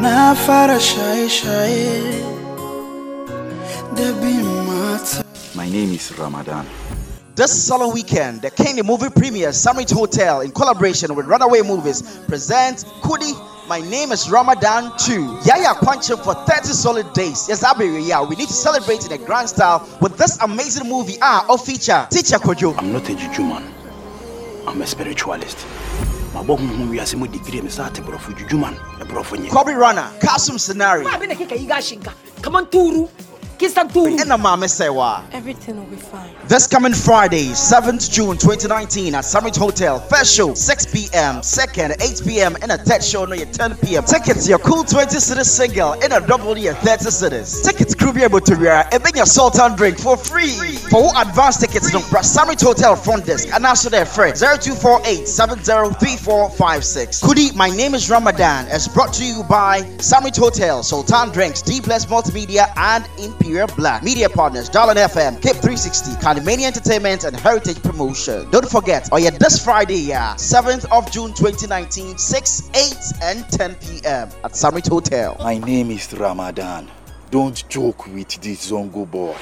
Na fara shaye-shaye da bin mata. My name is Ramadan. This solemn weekend, the Kenya movie premiere Summit Hotel in collaboration with Runaway Movies presents Kudi. My name is Ramadan 2. Yaya Kwanchim for 30 solid days. Yes, I'll be yeah. We need to celebrate in a grand style with this amazing movie. Ah, of feature Teacher Kojo. I'm not a juju man. I'm a spiritualist. Mabɔ honhom wiase mu degree me sɛ ate borɔfo juju man na nyɛ Kobe Runner, Kasum Scenario, Wa abin da kika yi gashin ka kaman turu kin san turu and Mama Sewa. Everything will be fine. This coming Friday, 7th June 2019 at Summit Hotel. First show 6 p.m., second 8 p.m., and a third show no 10 p.m. Tickets your cool 20 cedi single in a double year 30 cedis. Tickets be able to wear and bring your sultan drink for free. For who advance tickets, no Summit Hotel front desk and answer their friend 0248 703456. Kudi, my name is Ramadan. It's brought to you by Summit Hotel, Sultan Drinks, D Plus Multimedia, and Imperial Black. Media partners, Darlin FM, Cape 360, Canimania Entertainment, and Heritage Promotion. Don't forget, oh yeah, this Friday, uh, yeah, 7th of June 2019, 6, 8, and 10 p.m. at Summit Hotel. My name is Ramadan. Don't joke with this Zongo boy.